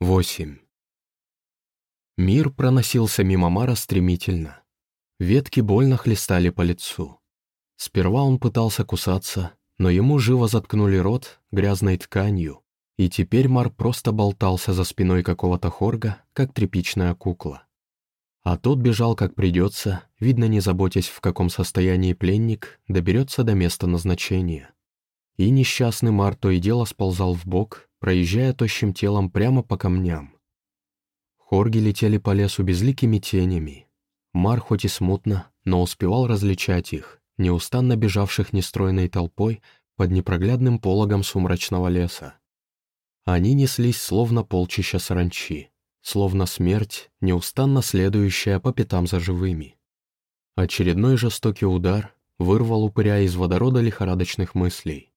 8. Мир проносился мимо Мара стремительно. Ветки больно хлестали по лицу. Сперва он пытался кусаться, но ему живо заткнули рот грязной тканью, и теперь Мар просто болтался за спиной какого-то хорга, как тряпичная кукла. А тот бежал как придется, видно не заботясь, в каком состоянии пленник доберется до места назначения. И несчастный Мар то и дело сползал в бок, проезжая тощим телом прямо по камням. Хорги летели по лесу безликими тенями. Мар хоть и смутно, но успевал различать их, неустанно бежавших нестройной толпой под непроглядным пологом сумрачного леса. Они неслись словно полчища саранчи, словно смерть, неустанно следующая по пятам за живыми. Очередной жестокий удар вырвал упыря из водорода лихорадочных мыслей.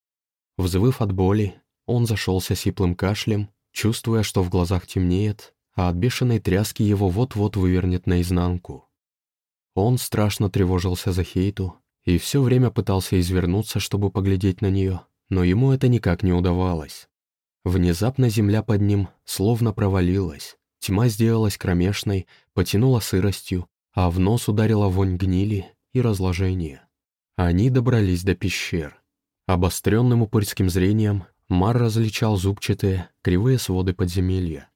Взвыв от боли, он зашелся сиплым кашлем, чувствуя, что в глазах темнеет, а от бешеной тряски его вот-вот вывернет наизнанку. Он страшно тревожился за Хейту и все время пытался извернуться, чтобы поглядеть на нее, но ему это никак не удавалось. Внезапно земля под ним словно провалилась, тьма сделалась кромешной, потянула сыростью, а в нос ударила вонь гнили и разложения. Они добрались до пещер. Обостренным упырским зрением Мар различал зубчатые, кривые своды подземелья.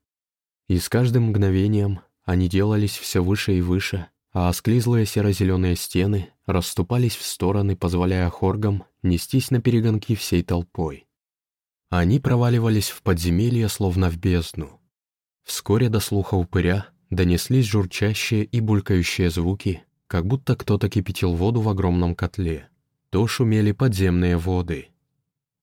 И с каждым мгновением они делались все выше и выше, а осклизлые серо-зеленые стены расступались в стороны, позволяя хоргам нестись на перегонки всей толпой. Они проваливались в подземелье, словно в бездну. Вскоре до слуха упыря донеслись журчащие и булькающие звуки, как будто кто-то кипятил воду в огромном котле. То шумели подземные воды.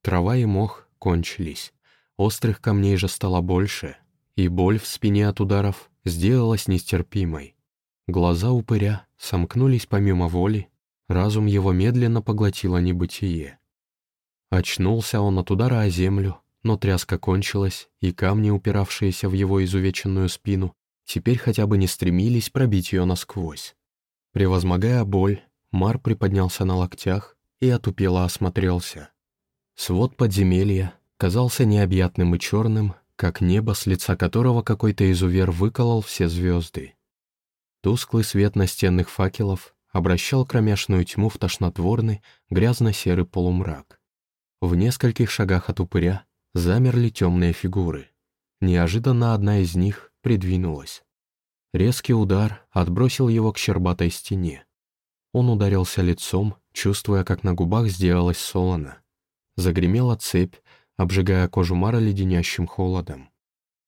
Трава и мох кончились. Острых камней же стало больше, и боль в спине от ударов сделалась нестерпимой. Глаза упыря сомкнулись помимо воли, разум его медленно поглотило небытие. Очнулся он от удара о землю, но тряска кончилась, и камни, упиравшиеся в его изувеченную спину, теперь хотя бы не стремились пробить ее насквозь. Превозмогая боль, Мар приподнялся на локтях и отупело осмотрелся. Свод подземелья казался необъятным и черным, как небо, с лица которого какой-то изувер выколол все звезды. Тусклый свет настенных факелов обращал кромешную тьму в тошнотворный, грязно-серый полумрак. В нескольких шагах от упыря замерли темные фигуры. Неожиданно одна из них придвинулась. Резкий удар отбросил его к щербатой стене. Он ударился лицом, чувствуя, как на губах сделалось солоно. Загремела цепь, обжигая кожу Мара леденящим холодом.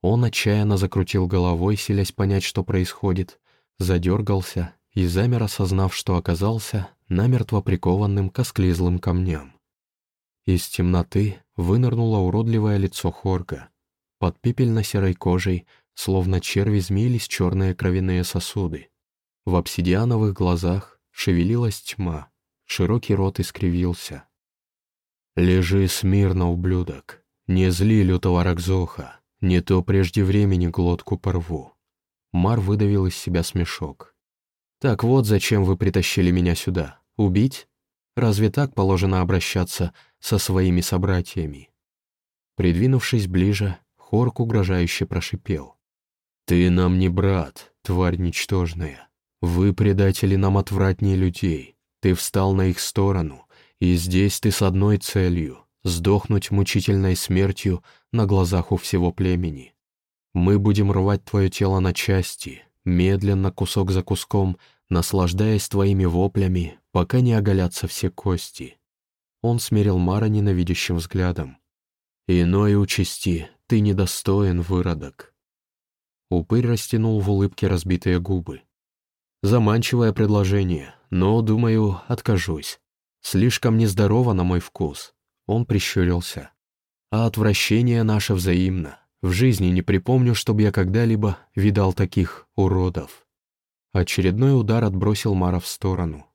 Он отчаянно закрутил головой, селясь понять, что происходит, задергался и замер, осознав, что оказался намертво прикованным к осклизлым камням. Из темноты вынырнуло уродливое лицо Хорга. Под пепельно-серой кожей, словно черви, змеились черные кровяные сосуды. В обсидиановых глазах шевелилась тьма, широкий рот искривился. «Лежи смирно, ублюдок, не зли лютого Рокзоха, не то прежде времени глотку порву». Мар выдавил из себя смешок. «Так вот, зачем вы притащили меня сюда? Убить? Разве так положено обращаться со своими собратьями?» Придвинувшись ближе, Хорк угрожающе прошипел. «Ты нам не брат, тварь ничтожная. Вы предатели нам отвратнее людей. Ты встал на их сторону, и здесь ты с одной целью — сдохнуть мучительной смертью на глазах у всего племени. Мы будем рвать твое тело на части, медленно, кусок за куском, наслаждаясь твоими воплями, пока не оголятся все кости. Он смерил Мара ненавидящим взглядом. «Иной участи, ты недостоин, выродок». Упырь растянул в улыбке разбитые губы. «Заманчивое предложение, но, думаю, откажусь. Слишком нездорово на мой вкус. Он прищурился. А отвращение наше взаимно. В жизни не припомню, чтобы я когда-либо видал таких уродов. Очередной удар отбросил Мара в сторону.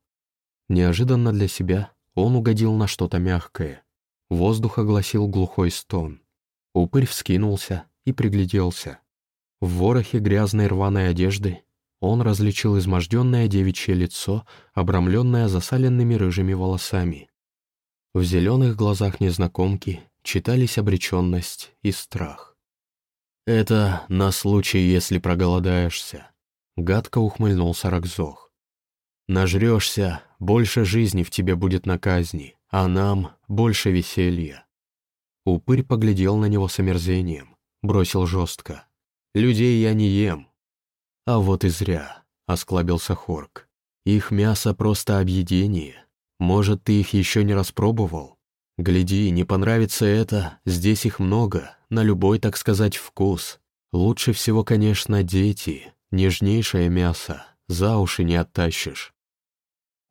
Неожиданно для себя он угодил на что-то мягкое. Воздух огласил глухой стон. Упырь вскинулся и пригляделся. В ворохе грязной рваной одежды он различил изможденное девичье лицо, обрамленное засаленными рыжими волосами. В зеленых глазах незнакомки читались обреченность и страх. «Это на случай, если проголодаешься», — гадко ухмыльнулся Рокзох. «Нажрешься, больше жизни в тебе будет на казни, а нам больше веселья». Упырь поглядел на него с омерзением, бросил жестко. «Людей я не ем». «А вот и зря», — осклабился Хорк. «Их мясо просто объедение. Может, ты их еще не распробовал? Гляди, не понравится это, здесь их много, на любой, так сказать, вкус. Лучше всего, конечно, дети, нежнейшее мясо, за уши не оттащишь».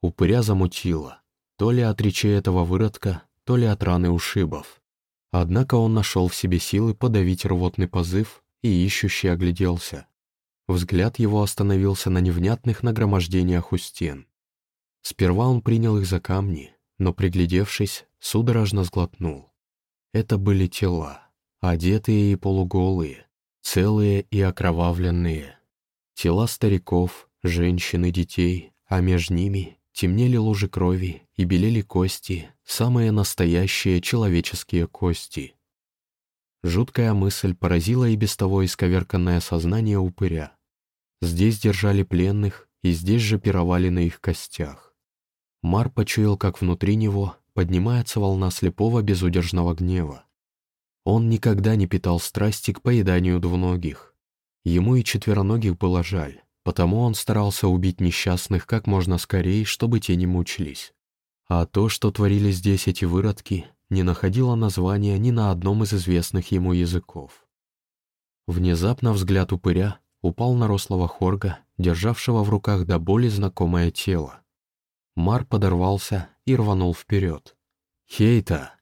Упыря замутило, то ли от речи этого выродка, то ли от раны ушибов. Однако он нашел в себе силы подавить рвотный позыв и ищущий огляделся. Взгляд его остановился на невнятных нагромождениях у стен. Сперва он принял их за камни, но, приглядевшись, судорожно сглотнул. Это были тела, одетые и полуголые, целые и окровавленные. Тела стариков, женщин и детей, а между ними темнели лужи крови и белели кости, самые настоящие человеческие кости. Жуткая мысль поразила и без того исковерканное сознание упыря. Здесь держали пленных, и здесь же пировали на их костях. Мар почуял, как внутри него поднимается волна слепого безудержного гнева. Он никогда не питал страсти к поеданию двуногих. Ему и четвероногих было жаль, потому он старался убить несчастных как можно скорее, чтобы те не мучились. А то, что творили здесь эти выродки, не находило названия ни на одном из известных ему языков. Внезапно взгляд упыря упал на рослого хорга, державшего в руках до боли знакомое тело. Мар подорвался и рванул вперед. «Хейта!»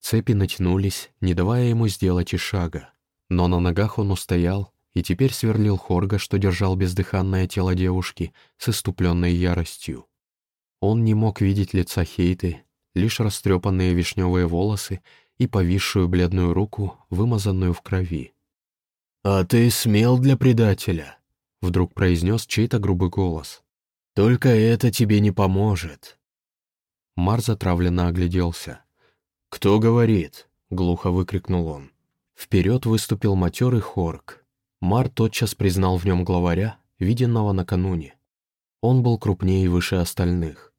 Цепи натянулись, не давая ему сделать и шага. Но на ногах он устоял и теперь сверлил Хорга, что держал бездыханное тело девушки с иступленной яростью. Он не мог видеть лица Хейты, лишь растрепанные вишневые волосы и повисшую бледную руку, вымазанную в крови. «А ты смел для предателя», — вдруг произнес чей-то грубый голос. «Только это тебе не поможет». Мар затравленно огляделся. «Кто говорит?» — глухо выкрикнул он. Вперед выступил матерый Хорк. Мар тотчас признал в нем главаря, виденного накануне. Он был крупнее и выше остальных.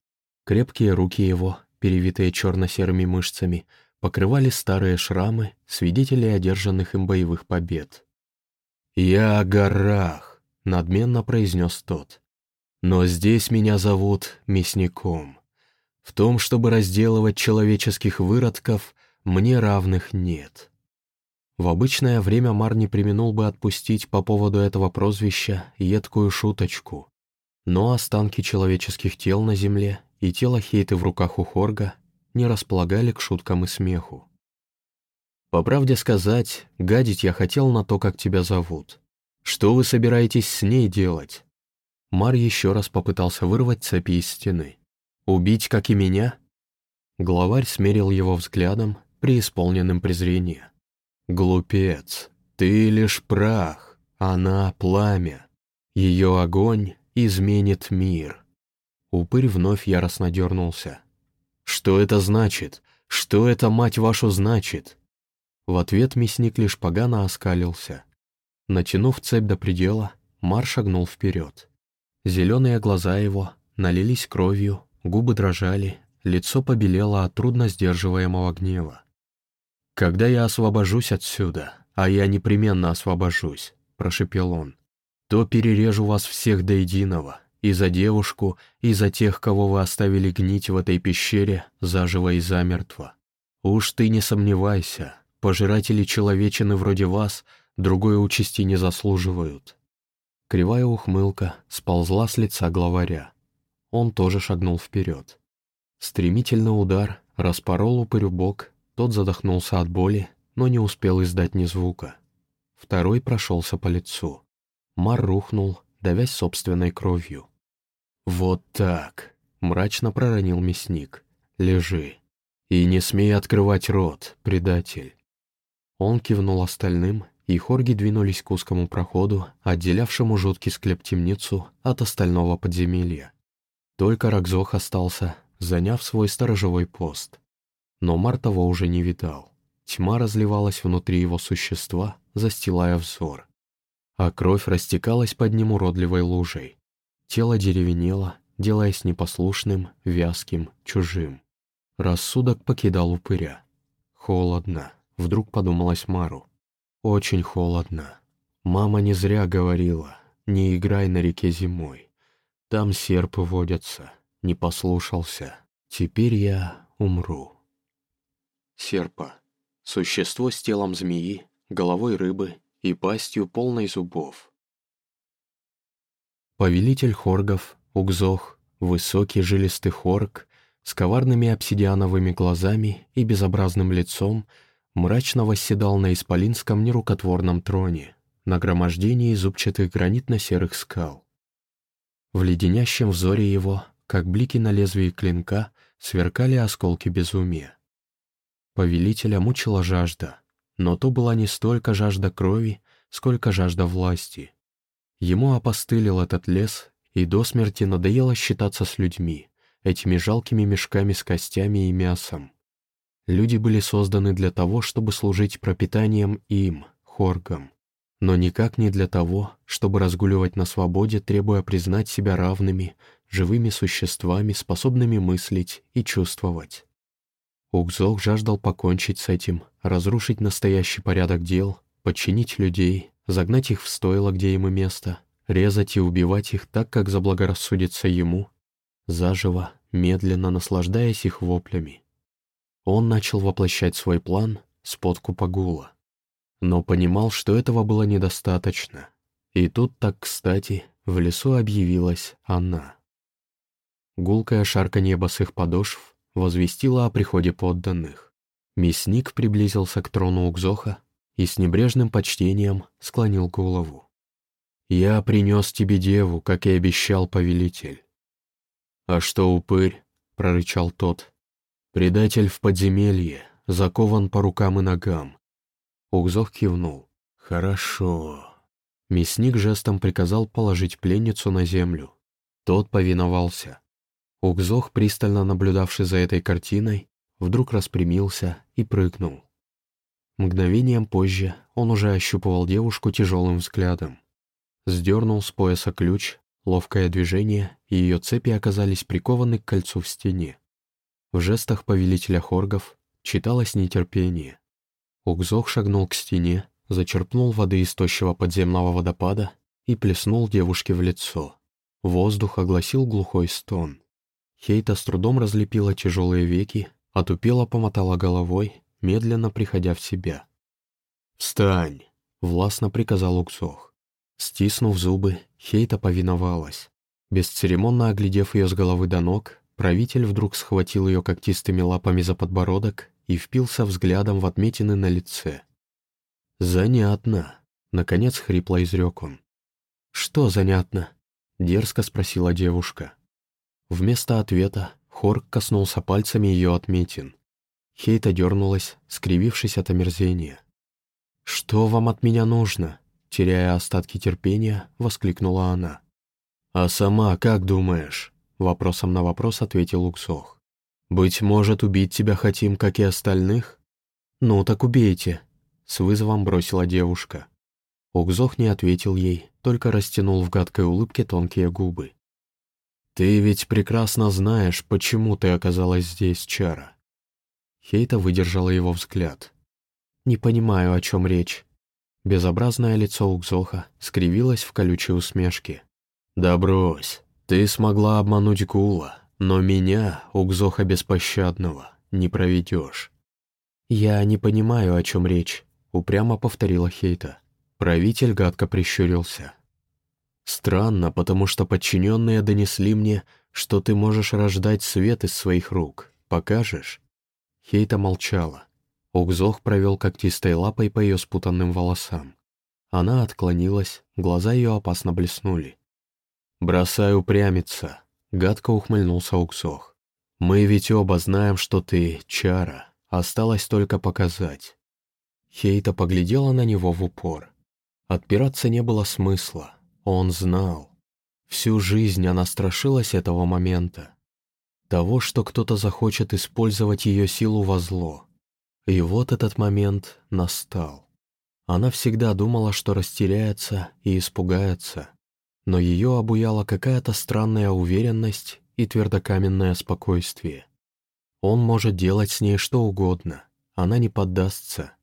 Крепкие руки его, перевитые черно-серыми мышцами, покрывали старые шрамы, свидетели одержанных им боевых побед. «Я о горах», — надменно произнес тот. «Но здесь меня зовут мясником. В том, чтобы разделывать человеческих выродков, мне равных нет». В обычное время Мар не применул бы отпустить по поводу этого прозвища едкую шуточку. Но останки человеческих тел на земле и тело Хейты в руках у Хорга не располагали к шуткам и смеху. По правде сказать, гадить я хотел на то, как тебя зовут. Что вы собираетесь с ней делать?» Мар еще раз попытался вырвать цепи из стены. «Убить, как и меня?» Главарь смерил его взглядом, преисполненным презрения. «Глупец, ты лишь прах, она — пламя. Ее огонь изменит мир». Упырь вновь яростно дернулся. «Что это значит? Что это, мать вашу, значит?» В ответ мясник лишь погано оскалился. Натянув цепь до предела, Мар шагнул вперед. Зеленые глаза его налились кровью, губы дрожали, лицо побелело от трудно сдерживаемого гнева. «Когда я освобожусь отсюда, а я непременно освобожусь», — прошепел он, «то перережу вас всех до единого, и за девушку, и за тех, кого вы оставили гнить в этой пещере, заживо и замертво. Уж ты не сомневайся, Пожиратели человечины вроде вас другой участи не заслуживают». Кривая ухмылка сползла с лица главаря. Он тоже шагнул вперед. Стремительный удар распорол упырю бок, тот задохнулся от боли, но не успел издать ни звука. Второй прошелся по лицу. Мар рухнул, давясь собственной кровью. «Вот так!» — мрачно проронил мясник. «Лежи. И не смей открывать рот, предатель. Он кивнул остальным, и хорги двинулись к узкому проходу, отделявшему жуткий склеп-темницу от остального подземелья. Только Рокзох остался, заняв свой сторожевой пост. Но Мар того уже не видал. Тьма разливалась внутри его существа, застилая взор. А кровь растекалась под ним уродливой лужей. Тело деревенело, делаясь непослушным, вязким, чужим. Рассудок покидал упыря. Холодно, вдруг подумалась Мару. Очень холодно. Мама не зря говорила, не играй на реке зимой. Там серпы водятся, не послушался. Теперь я умру. Серпа. Существо с телом змеи, головой рыбы и пастью полной зубов. Повелитель хоргов, Угзох, высокий жилистый хорг, с коварными обсидиановыми глазами и безобразным лицом, мрачно восседал на исполинском нерукотворном троне, на громождении зубчатых гранитно-серых скал. В леденящем взоре его, как блики на лезвии клинка, сверкали осколки безумия. Повелителя мучила жажда, но то была не столько жажда крови, сколько жажда власти. Ему опостылил этот лес, и до смерти надоело считаться с людьми, этими жалкими мешками с костями и мясом. Люди были созданы для того, чтобы служить пропитанием им, хоргам, но никак не для того, чтобы разгуливать на свободе, требуя признать себя равными, живыми существами, способными мыслить и чувствовать. Угзок жаждал покончить с этим, разрушить настоящий порядок дел, подчинить людей, загнать их в стойло, где им и место, резать и убивать их так, как заблагорассудится ему, заживо, медленно наслаждаясь их воплями. Он начал воплощать свой план с подкупа гула. Но понимал, что этого было недостаточно. И тут так кстати в лесу объявилась она. Гулкое шарканье босых подошв возвестила о приходе подданных. Мясник приблизился к трону Угзоха и с небрежным почтением склонил голову. «Я принес тебе деву, как и обещал повелитель». «А что, упырь?» — прорычал тот. «Предатель в подземелье, закован по рукам и ногам». Угзох кивнул. «Хорошо». Мясник жестом приказал положить пленницу на землю. Тот повиновался. Угзох, пристально наблюдавший за этой картиной, вдруг распрямился и прыгнул. Мгновением позже он уже ощупывал девушку тяжелым взглядом. Сдернул с пояса ключ, ловкое движение, и ее цепи оказались прикованы к кольцу в стене. В жестах повелителя хоргов читалось нетерпение. Угзох шагнул к стене, зачерпнул воды из тощего подземного водопада и плеснул девушке в лицо. Воздух огласил глухой стон. Хейта с трудом разлепила тяжелые веки, отупела помотала головой, медленно приходя в себя. «Встань!» — властно приказал Уксох. Стиснув зубы, Хейта повиновалась. Бесцеремонно оглядев ее с головы до ног, правитель вдруг схватил ее когтистыми лапами за подбородок и впился взглядом в отметины на лице. «Занятно!» — наконец хрипло изрек он. «Что занятно?» — дерзко спросила девушка. Вместо ответа Хорк коснулся пальцами ее отметин. Хейта дернулась, скривившись от омерзения. «Что вам от меня нужно?» Теряя остатки терпения, воскликнула она. «А сама как думаешь?» Вопросом на вопрос ответил Уксох. «Быть может, убить тебя хотим, как и остальных?» «Ну, так убейте», — с вызовом бросила девушка. Укзох не ответил ей, только растянул в гадкой улыбке тонкие губы. «Ты ведь прекрасно знаешь, почему ты оказалась здесь, Чара». Хейта выдержала его взгляд. «Не понимаю, о чем речь». Безобразное лицо Укзоха скривилось в колючей усмешке. «Да брось, ты смогла обмануть Гула, но меня, Укзоха Беспощадного, не проведешь». «Я не понимаю, о чем речь», — упрямо повторила Хейта. Правитель гадко прищурился. Странно, потому что подчиненные донесли мне, что ты можешь рождать свет из своих рук. Покажешь?» Хейта молчала. Угзох провел когтистой лапой по ее спутанным волосам. Она отклонилась, глаза ее опасно блеснули. «Бросай упрямиться», — гадко ухмыльнулся Угзох. «Мы ведь оба знаем, что ты чара. Осталось только показать». Хейта поглядела на него в упор. Отпираться не было смысла. Он знал. Всю жизнь она страшилась этого момента. Того, что кто-то захочет использовать ее силу во зло. И вот этот момент настал. Она всегда думала, что растеряется и испугается, но ее обуяла какая-то странная уверенность и твердокаменное спокойствие. Он может делать с ней что угодно, она не поддастся.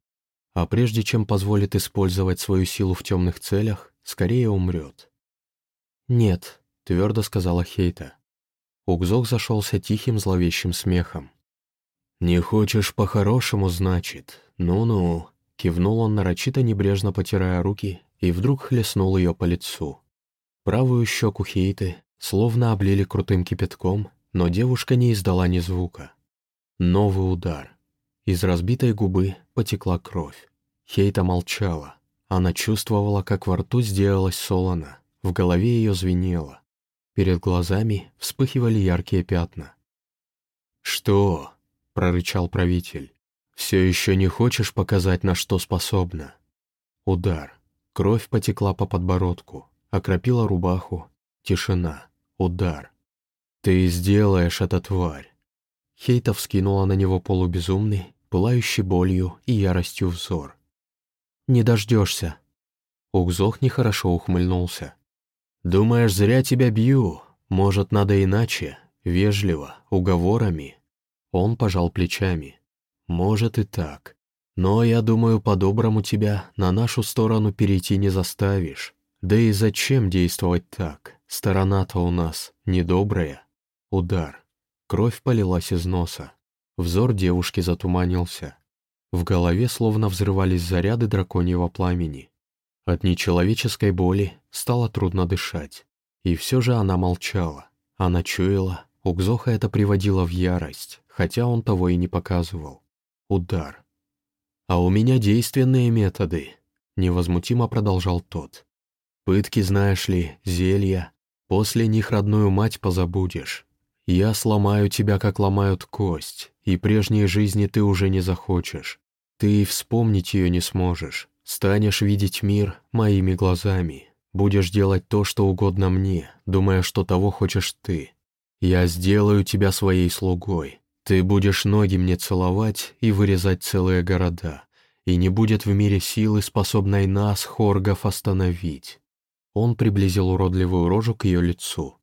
А прежде чем позволит использовать свою силу в темных целях, скорее умрет. «Нет», — твердо сказала Хейта. Угзок зашелся тихим зловещим смехом. «Не хочешь по-хорошему, значит? Ну-ну», — кивнул он нарочито небрежно потирая руки и вдруг хлестнул ее по лицу. Правую щеку Хейты словно облили крутым кипятком, но девушка не издала ни звука. Новый удар. Из разбитой губы потекла кровь. Хейта молчала. Она чувствовала, как во рту сделалось солоно, в голове ее звенело. Перед глазами вспыхивали яркие пятна. «Что?» — прорычал правитель. «Все еще не хочешь показать, на что способна?» Удар. Кровь потекла по подбородку, окропила рубаху. Тишина. Удар. «Ты сделаешь это, тварь!» Хейта вскинула на него полубезумный, пылающий болью и яростью взор. «Не дождешься!» Угзох нехорошо ухмыльнулся. «Думаешь, зря тебя бью? Может, надо иначе? Вежливо, уговорами?» Он пожал плечами. «Может и так. Но, я думаю, по-доброму тебя на нашу сторону перейти не заставишь. Да и зачем действовать так? Сторона-то у нас недобрая. Удар. Кровь полилась из носа. Взор девушки затуманился. В голове словно взрывались заряды драконьего пламени. От нечеловеческой боли стало трудно дышать. И все же она молчала. Она чуяла, Угзоха это приводило в ярость, хотя он того и не показывал. Удар. «А у меня действенные методы», — невозмутимо продолжал тот. «Пытки, знаешь ли, зелья. После них родную мать позабудешь. Я сломаю тебя, как ломают кость, и прежней жизни ты уже не захочешь. Ты и вспомнить ее не сможешь. Станешь видеть мир моими глазами. Будешь делать то, что угодно мне, думая, что того хочешь ты. Я сделаю тебя своей слугой. Ты будешь ноги мне целовать и вырезать целые города. И не будет в мире силы, способной нас, хоргов, остановить. Он приблизил уродливую рожу к ее лицу.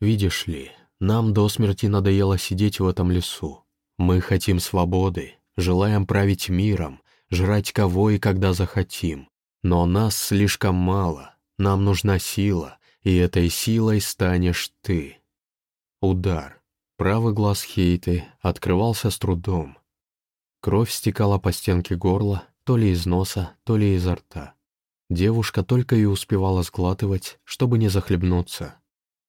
«Видишь ли, нам до смерти надоело сидеть в этом лесу. Мы хотим свободы, желаем править миром, жрать кого и когда захотим. Но нас слишком мало, нам нужна сила, и этой силой станешь ты. Удар. Правый глаз Хейты открывался с трудом. Кровь стекала по стенке горла, то ли из носа, то ли изо рта. Девушка только и успевала сглатывать, чтобы не захлебнуться.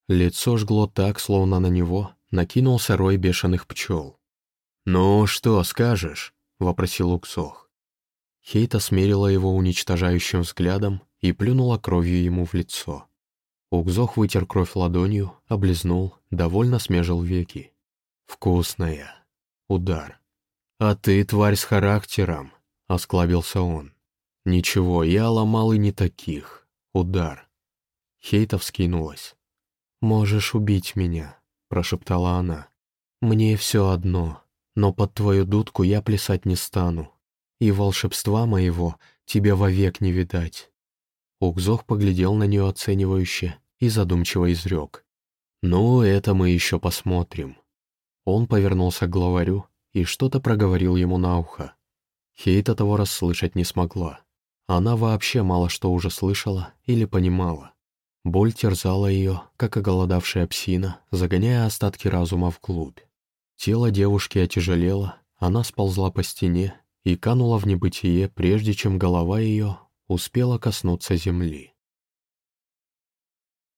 Лицо жгло так, словно на него накинулся рой бешеных пчел. «Ну, что скажешь?» — вопросил Уксох. Хейта смерила его уничтожающим взглядом и плюнула кровью ему в лицо. Укзох вытер кровь ладонью, облизнул, довольно смежил веки. «Вкусная!» Удар. «А ты, тварь с характером!» — осклабился он. «Ничего, я ломал и не таких. Удар». Хейта вскинулась. «Можешь убить меня», — прошептала она. «Мне все одно, но под твою дудку я плясать не стану, и волшебства моего тебе вовек не видать». Укзох поглядел на нее оценивающе и задумчиво изрек. «Ну, это мы еще посмотрим». Он повернулся к главарю и что-то проговорил ему на ухо. Хейта того расслышать не смогла. Она вообще мало что уже слышала или понимала. Боль терзала ее, как оголодавшая псина, загоняя остатки разума вглубь. Тело девушки отяжелело, она сползла по стене и канула в небытие, прежде чем голова ее успела коснуться земли.